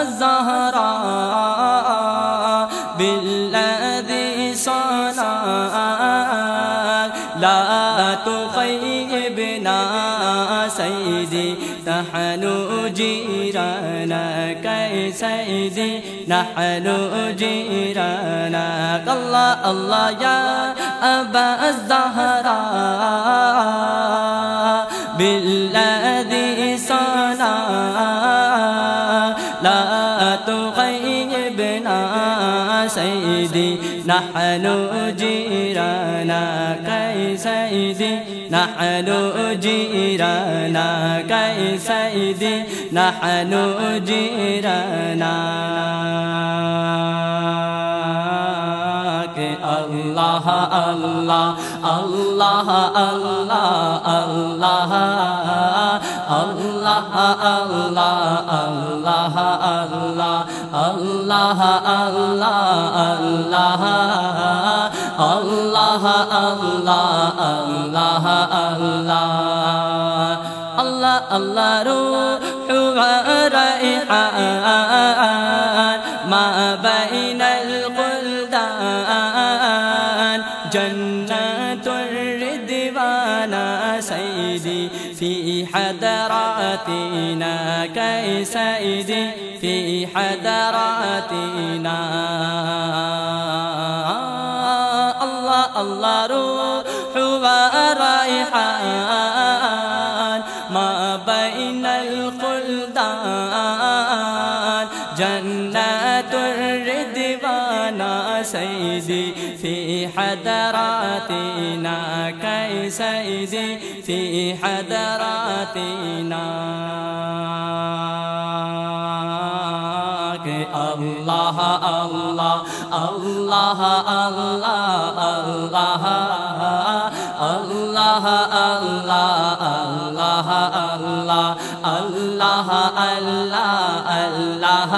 اللہ یا ابا بالذي صنع لا تخيبنا سيدي نحن جيرانا كي سيدي نحن جيرانا الله الله يا أبا الزهراء نحلو جیرانا کیسے دی؟ نحلو جیرانا کیسے دی؟ نحلو جیرانا جيرانا الله الله الله الله الله اللہ اللہ اللہ اللہ اللہ اللہ اللہ اللہ اللہ اللہ اللہ اللہ اللہ روح سيدي في حضراتنا، كي سيدي في حضراتنا. الله الله، روح وريحان ما بين الخلدان. جنات الردوان سيدي في حضراتنا كي في حضراتنا الله الله الله الله الله اللہ اللہ اللہ اللہ اللہ اللہ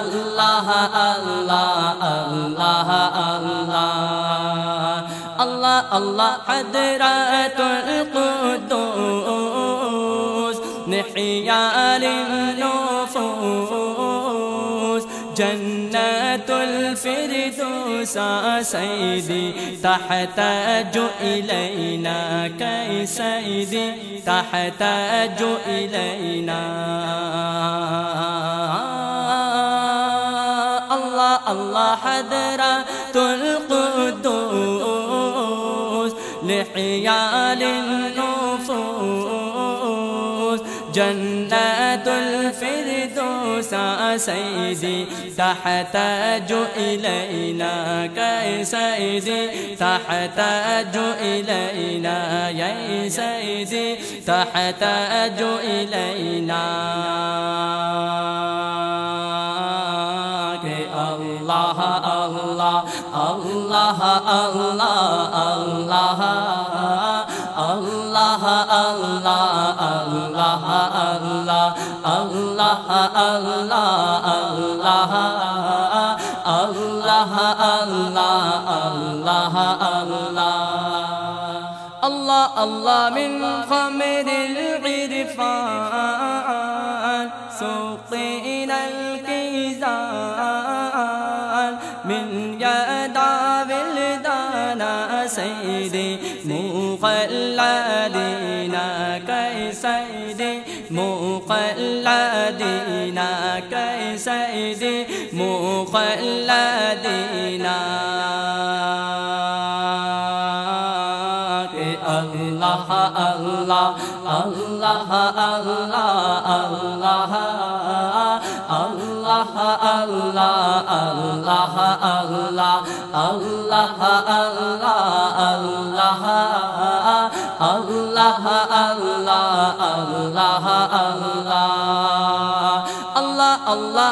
اللہ اللہ اللہ اللہ. اللہ اللہ، حضرت القدوس. نحیار النفوس. جنت الفردوس سیدی. تحت جو الینا کی سیدی. تحت جو الینا. اللہ اللہ حدرا القدوس لحیال النفوس جنت الفردوس سیدی تحتاج الینا کی سیدی تحتاج الینا یا سیدی تحتاج الینا الله الله الله الله الله الله الله الله الله الله الله الله الله الله الله الله الله من خمر العرفان سقينا سید مقلدینا کی سید مقلدینا کی سید دینا مقلدينا الله الله الله الله الله الله الله الله الله الله الله الله الله الله الله الله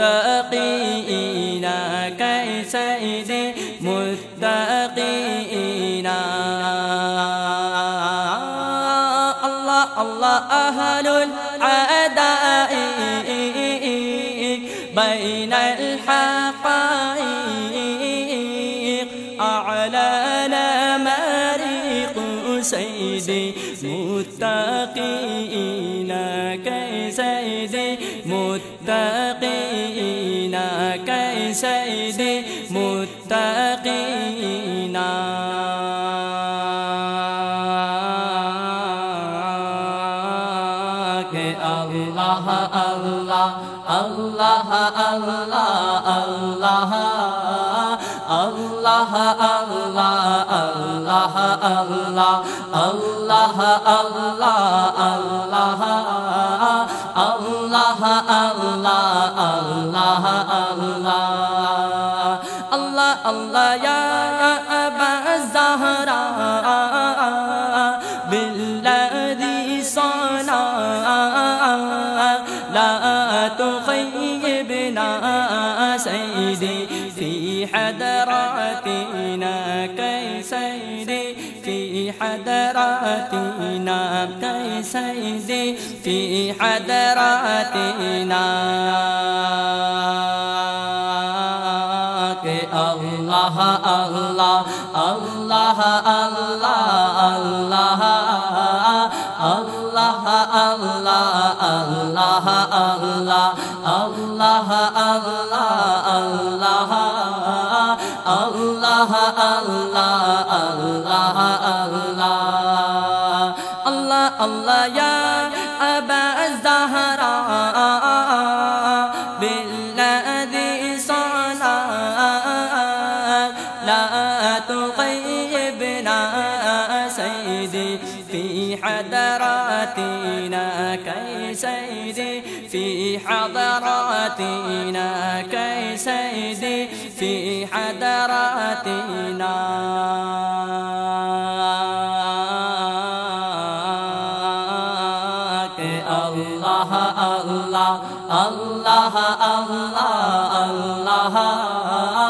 متقین کیسے جی، اللہ اللہ اہل العدائی بین الحق متقين كي سيدي متقين اللہ اللہ اللہ اللہ اللہ اللہ اللہ اللہ اللہ اللہ اللہ اللہ اللہ اللہ اللہ اللہ اللہ اللہ یا ابا زہرا بالذی صنا لا تخیبنا سیدی فی حضراتنا کی سیدی حضراتنا كي سيدي في حضراتنا الله الله الله الله الله اللہ اللہ اللہ اللہ اللہ اللہ اللہ اللہ اللہ سيدي في حضراتنا، كي سيدي في حضراتنا، كي سيدي في حضراتنا. الله الله الله الله الله. اللہ اللہ